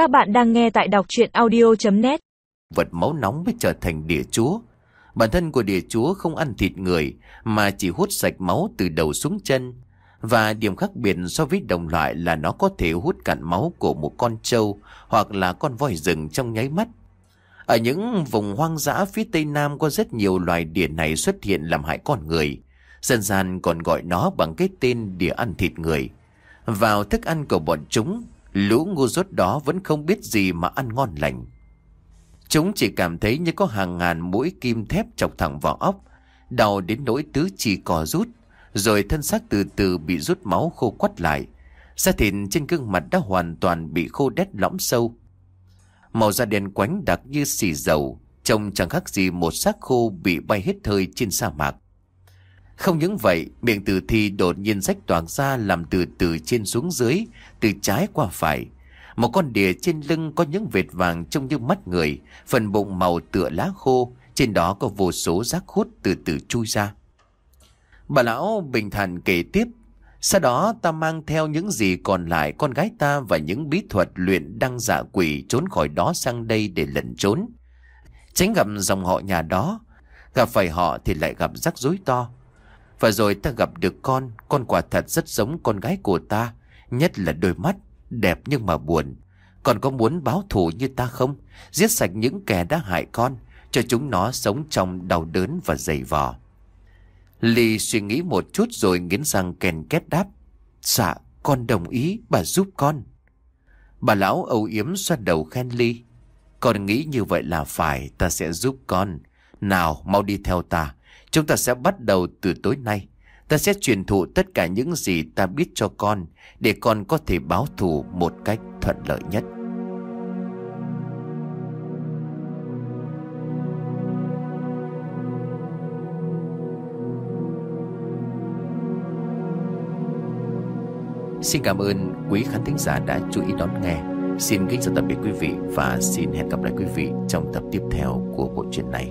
Các bạn đang nghe tại đọc chuyện audio.net Vật máu nóng mới trở thành địa chúa. Bản thân của địa chúa không ăn thịt người mà chỉ hút sạch máu từ đầu xuống chân. Và điểm khác biệt so với đồng loại là nó có thể hút cạn máu của một con trâu hoặc là con voi rừng trong nháy mắt. Ở những vùng hoang dã phía tây nam có rất nhiều loài đỉa này xuất hiện làm hại con người. Dân gian còn gọi nó bằng cái tên đỉa ăn thịt người. Vào thức ăn của bọn chúng, lũ ngu dốt đó vẫn không biết gì mà ăn ngon lành. Chúng chỉ cảm thấy như có hàng ngàn mũi kim thép chọc thẳng vào óc, đau đến nỗi tứ chỉ cò rút, rồi thân xác từ từ bị rút máu khô quắt lại. Da thịt trên gương mặt đã hoàn toàn bị khô đét lõm sâu. Màu da đen quánh đặc như xì dầu, trông chẳng khác gì một xác khô bị bay hết thời trên sa mạc. Không những vậy, miệng tử thi đột nhiên rách toạc ra làm từ từ trên xuống dưới, từ trái qua phải. Một con đỉa trên lưng có những vệt vàng trông như mắt người, phần bụng màu tựa lá khô, trên đó có vô số rác hút từ từ chui ra. Bà lão bình thản kể tiếp, sau đó ta mang theo những gì còn lại con gái ta và những bí thuật luyện đăng giả quỷ trốn khỏi đó sang đây để lẩn trốn. Tránh gặp dòng họ nhà đó, gặp phải họ thì lại gặp rắc rối to. Và rồi ta gặp được con, con quả thật rất giống con gái của ta, nhất là đôi mắt, đẹp nhưng mà buồn. Con có muốn báo thù như ta không? Giết sạch những kẻ đã hại con, cho chúng nó sống trong đau đớn và dày vò. Ly suy nghĩ một chút rồi nghiến răng kèn két đáp. Dạ, con đồng ý, bà giúp con. Bà lão âu yếm xoa đầu khen Ly. Con nghĩ như vậy là phải, ta sẽ giúp con. Nào, mau đi theo ta. Chúng ta sẽ bắt đầu từ tối nay. Ta sẽ truyền thụ tất cả những gì ta biết cho con, để con có thể báo thù một cách thuận lợi nhất. Xin cảm ơn quý khán thính giả đã chú ý đón nghe. Xin kính chào tạm biệt quý vị và xin hẹn gặp lại quý vị trong tập tiếp theo của bộ truyện này.